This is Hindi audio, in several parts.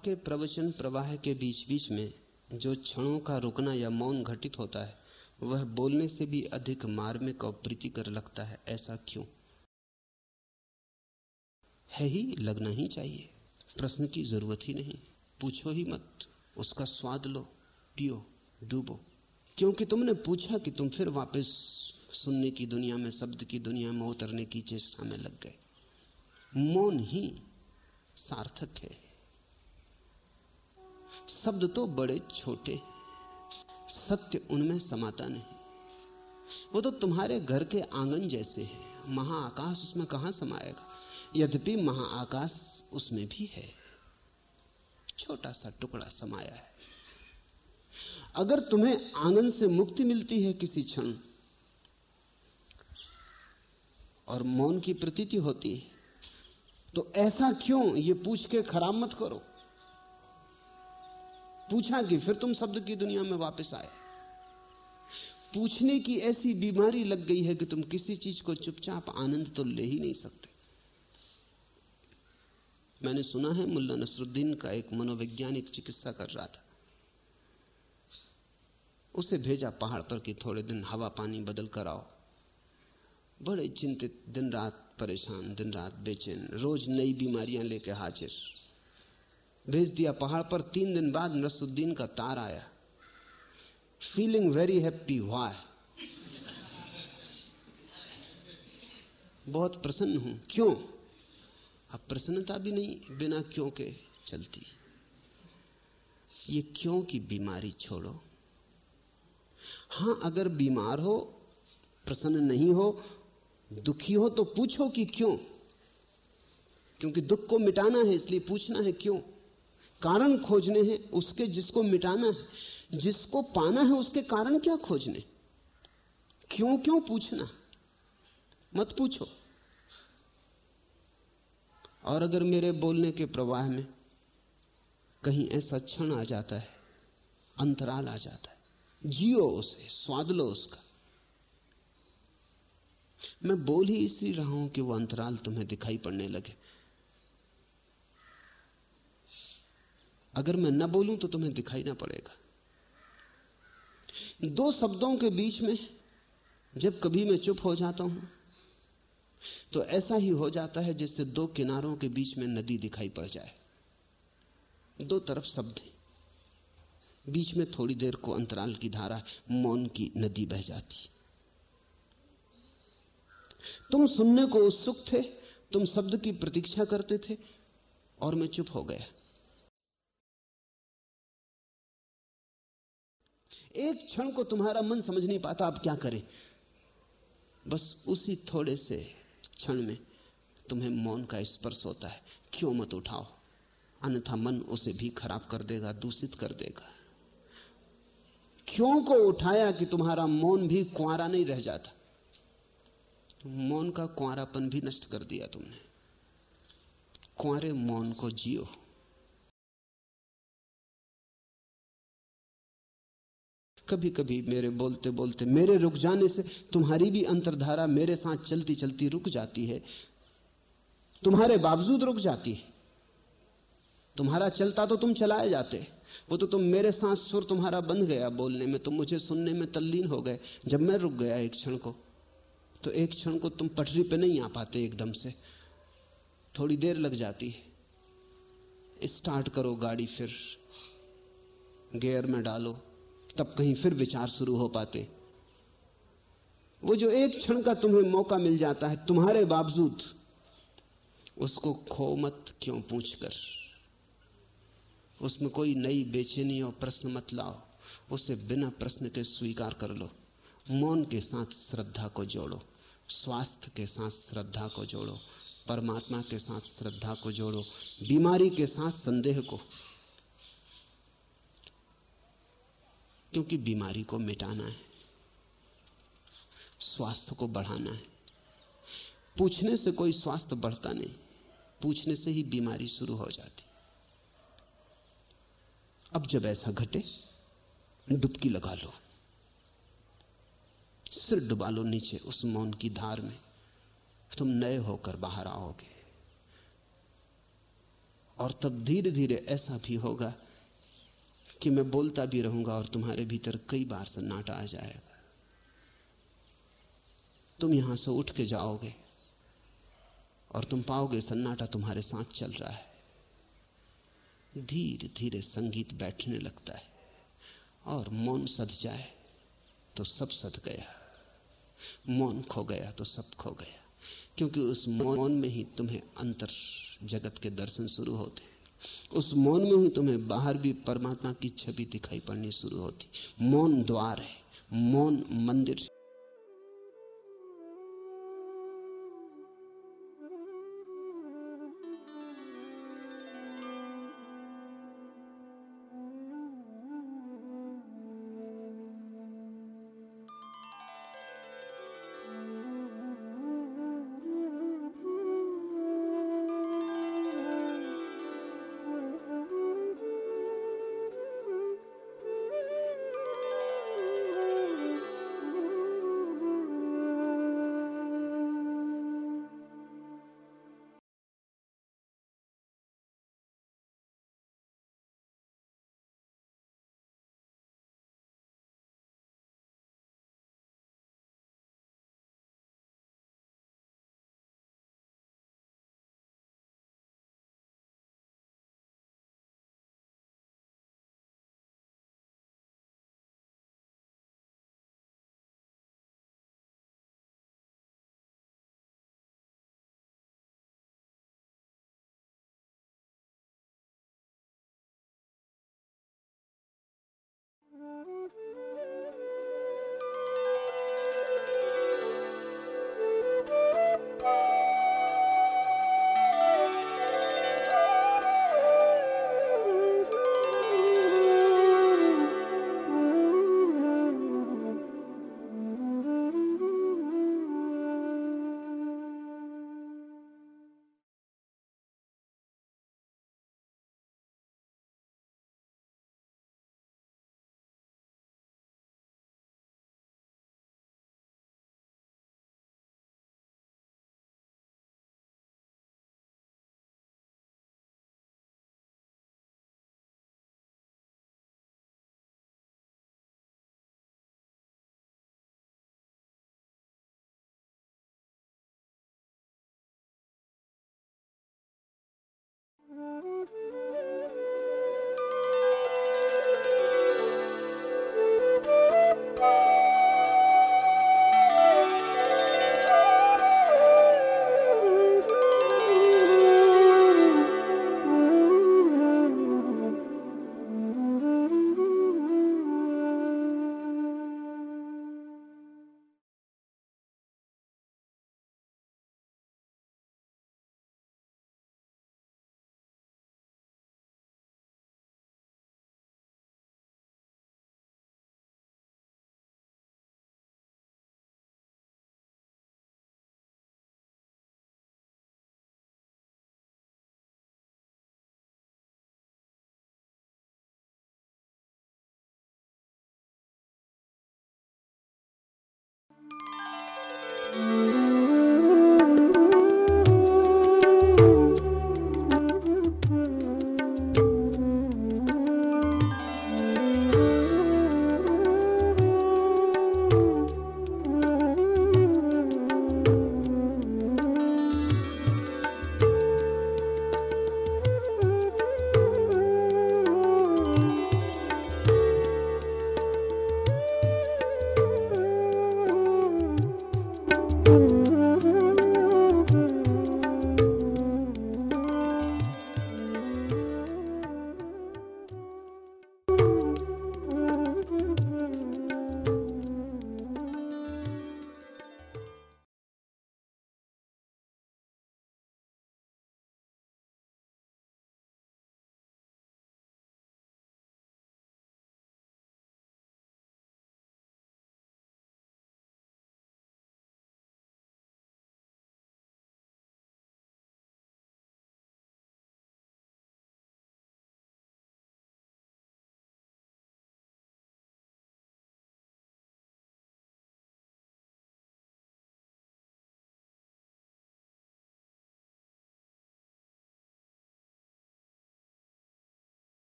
आपके प्रवचन प्रवाह के बीच बीच में जो क्षणों का रुकना या मौन घटित होता है, वह बोलने से भी अधिक मार्मिक और प्रीतिकर लगता है। ऐसा क्यों? है ही लगना ही चाहिए। प्रश्न की ज़रूरत ही नहीं। पूछो ही मत। उसका स्वाद लो, पियो, डूबो। क्योंकि तुमने पूछा कि तुम फिर वापस सुनने की दुनिया में, शब्द की दुनिया में उतरने की चेष्टा में लग गए। मौन ही सार्थक है। शब्द तो बड़े छोटे, सत्य उनमें समाता नहीं। वो तो तुम्हारे घर के आँगन जैसे है। महाआकाश उसमें कहाँ समाएगा? यद्यपि महाआकाश उसमें भी है। छोटा सा टुकड़ा समाया है। अगर तुम्हें आँगन से मुक्ति मिलती है किसी क्षण, और मौन की प्रतीति होती है तो ऐसा क्यों ये पूछ के खराब मत करो? पूछा कि फिर तुम शब्द की दुनिया में वापस आए? पूछने की ऐसी बीमारी लग गई है कि तुम किसी चीज़ को चुपचाप आनंद तो ले ही नहीं सकते। मैंने सुना है मुल्ला नसरुद्दीन का एक मनोवैज्ञानिक चिकित्सा कर रहा था। उसे भेजा पहाड़ पर कि थोड़े दिन हवा पानी बदल कर आओ। बड़े चिंतित, दिन रात परेशान, दिन रात बेचैन, रोज नई बीमारियाँ लेके हाजिर। भेज दिया। पहाड़ पर तीन दिन बाद नसरुद्दीन का तार आया। फीलिंग वेरी हैप्पी वाह बहुत प्रसन्न हूँ। क्यों? अब प्रसन्नता भी नहीं, बिना क्यों के चलती। ये क्यों की बीमारी छोड़ो? हाँ, अगर बीमार हो, प्रसन्न नहीं हो, दुखी हो तो पूछो कि क्यों? क्योंकि दुख को मिटाना है, इसलिए पूछना है क्यों? कारण खोजने हैं उसके जिसको मिटाना है, जिसको पाना है उसके कारण क्या खोजने? क्यों क्यों पूछना? मत पूछो। और अगर मेरे बोलने के प्रवाह में कहीं ऐसा क्षण आ जाता है, अंतराल आ जाता है, जियो उसे, स्वाद लो उसका। मैं बोल ही इसलिए रहा हूँ कि वो अंतराल तुम्हें दिखाई पड़ने लगे। अगर मैं न बोलूँ तो तुम्हें दिखाई ना पड़ेगा। दो शब्दों के बीच में जब कभी मैं चुप हो जाता हूँ तो ऐसा ही हो जाता है जिससे दो किनारों के बीच में नदी दिखाई पड़ जाए। दो तरफ़ शब्द बीच में थोड़ी देर को अंतराल की धारा, मौन की नदी बह जाती। तुम सुनने को उत्सुक थे, तुम शब्द की प्रतीक्षा करते थे, और मैं चुप हो गया। एक क्षण को तुम्हारा मन समझ नहीं पाता, आप क्या करें? बस उसी थोड़े से क्षण में तुम्हें मौन का स्पर्श होता है। क्यों मत उठाओ? अन्यथा मन उसे भी खराब कर देगा, दूषित कर देगा। क्यों को उठाया कि तुम्हारा मौन भी कुआरा नहीं रह जाता? मौन का कुआरापन भी नष्ट कर दिया तुमने। कुआरे मौन को जियो। कभी कभी मेरे बोलते बोलते मेरे रुक जाने से तुम्हारी भी अंतरधारा मेरे साथ चलती चलती रुक जाती है। तुम्हारे बावजूद रुक जाती है। तुम्हारा चलता तो तुम चलाए जाते। वो तो तुम मेरे साथ सुर तुम्हारा बंध गया बोलने में, तुम मुझे सुनने में तल्लीन हो गए। जब मैं रुक गया एक क्षण को तो एक क्षण को तुम पटरी पे नहीं आ पाते एकदम से। थोड़ी देर लग जाती है। स्टार्ट करो गाड़ी फिर। गेयर में डालो। तब कहीं फिर विचार शुरू हो पाते। वो जो एक क्षण का तुम्हें मौका मिल जाता है, तुम्हारे बावजूद, उसको खो मत क्यों पूछ कर उसमें कोई नई बेचैनी और प्रश्न मत लाओ। उसे बिना प्रश्न के स्वीकार कर लो। मौन के साथ श्रद्धा को जोड़ो। स्वास्थ्य के साथ श्रद्धा को जोड़ो। परमात्मा के साथ श्रद्धा को जोड़ो। बीमारी के साथ संदेह को। क्योंकि बीमारी को मिटाना है, स्वास्थ्य को बढ़ाना है। पूछने से कोई स्वास्थ्य बढ़ता नहीं, पूछने से ही बीमारी शुरू हो जाती। अब जब ऐसा घटे, डुबकी लगा लो, सिर डुबा लो नीचे उस मौन की धार में, तुम नए होकर बाहर आओगे। और तब धीरे धीरे ऐसा भी होगा कि मैं बोलता भी रहूँगा और तुम्हारे भीतर कई बार सन्नाटा आ जाएगा। तुम यहाँ से उठ के जाओगे और तुम पाओगे सन्नाटा तुम्हारे साथ चल रहा है। धीरे धीरे संगीत बैठने लगता है और मौन सद जाए तो सब सद गया। मौन खो गया तो सब खो गया, क्योंकि उस मौन में ही तुम्हें अंतर जगत के दर्शन शुरू होते हैं। उस मौन में ही, तुम्हें बाहर भी परमात्मा की छवि दिखाई पड़नी शुरू होती। मौन द्वार है, मौन मंदिर। Mm-hmm. Mm-hmm.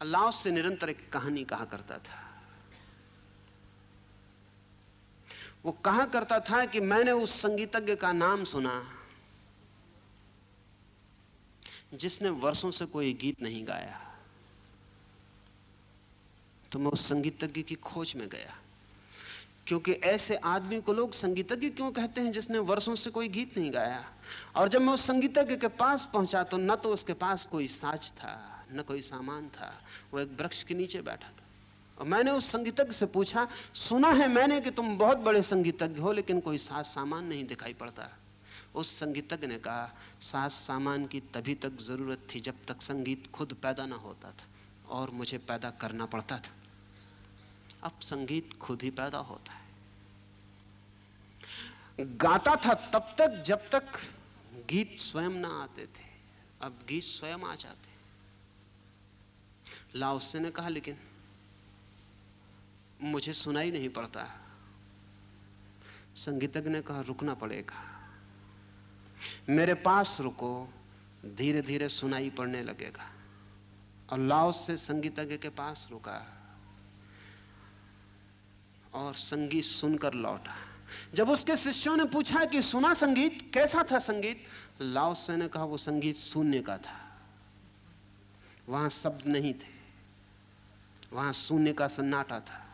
अल्लाह से निरंतर एक कहानी कहा करता था। वो कहा करता था कि मैंने उस संगीतज्ञ का नाम सुना, जिसने वर्षों से कोई गीत नहीं गाया। तो मैं उस संगीतज्ञ की खोज में गया, क्योंकि ऐसे आदमी को लोग संगीतज्ञ क्यों कहते हैं जिसने वर्षों से कोई गीत नहीं गाया? और जब मैं उस संगीतज्ञ के पास पहुँचा तो न तो उसके पास कोई साज था। न कोई सामान था, वो एक वृक्ष के नीचे बैठा था। और मैंने उस संगीतज्ञ से पूछा, सुना है मैंने कि तुम बहुत बड़े संगीतज्ञ हो, लेकिन कोई साज सामान नहीं दिखाई पड़ता? उस संगीतज्ञ ने कहा साज सामान की तभी तक ज़रूरत थी जब तक संगीत खुद पैदा ना होता था और मुझे पैदा करना पड़ता था। अब संगीत खुद ही पैदा होता है। गाता था तब तक जब तक गीत स्वयं ना आते थे। अब गीत स्वयं आ जाते लाओसे ने कहा, लेकिन मुझे सुनाई नहीं पड़ता। संगीतज्ञ ने कहा, रुकना पड़ेगा। मेरे पास रुको धीरे धीरे सुनाई पड़ने लगेगा। और लाओस से संगीतज्ञ के पास रुका। और संगीत सुनकर लौटा। जब उसके शिष्यों ने पूछा कि, सुना संगीत? कैसा था संगीत? लाओस ने कहा, वो संगीत शून्य का था। वहाँ शब्द नहीं थे। वहाँ शून्य का सन्नाटा था।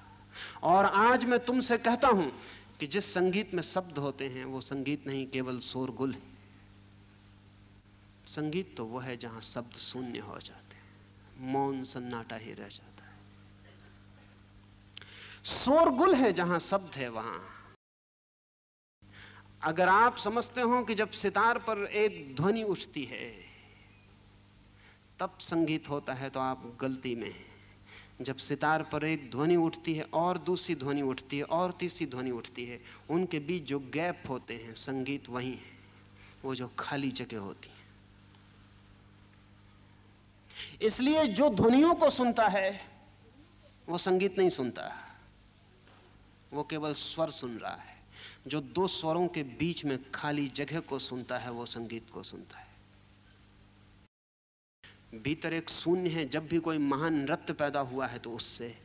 और आज मैं तुमसे कहता हूँ कि जिस संगीत में शब्द होते हैं, वो संगीत नहीं, केवल शोरगुल है। संगीत तो वो है जहाँ शब्द शून्य हो जाते हैं। मौन सन्नाटा ही रह जाता है। शोरगुल है जहाँ शब्द है वहाँ। अगर आप समझते हो कि जब सितार पर एक ध्वनि उठती है, तब संगीत होता है तो आप गलती में हैं। जब सितार पर एक ध्वनि उठती है, और दूसरी ध्वनि उठती है, और तीसरी ध्वनि उठती है, उनके बीच जो गैप होते हैं, संगीत वही है। वो जो खाली जगह होती है। इसलिए जो ध्वनियों को सुनता है, वो संगीत नहीं सुनता। वो केवल स्वर सुन रहा है। जो दो स्वरों के बीच में खाली जगह को सुनता है, वो संगीत को सुनता है। भीतर एक शून्य है, जब भी कोई महान नृत्य पैदा हुआ है तो उससे,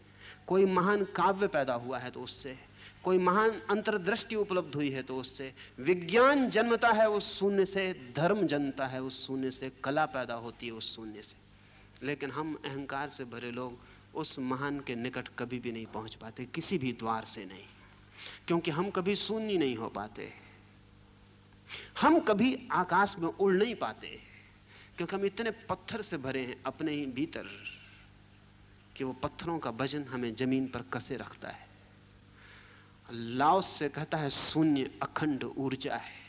कोई महान काव्य पैदा हुआ है तो उससे, कोई महान अंतर्दृष्टि उपलब्ध हुई है तो उससे, विज्ञान जन्मता है उस शून्य से, धर्म जन्मता है उस शून्य से, कला पैदा होती है उस शून्य से। लेकिन हम अहंकार से भरे लोग उस महान के निकट कभी भी नहीं पहुँच पाते, किसी भी द्वार से नहीं। क्योंकि हम कभी शून्य नहीं हो पाते। हम कभी आकाश में उड़ नहीं पाते। क्योंकि हम इतने पत्थर से भरे हैं अपने ही भीतर कि वो पत्थरों का वज़न हमें ज़मीन पर कसे रखता है। लाओस से कहता है, शून्य अखंड ऊर्जा है।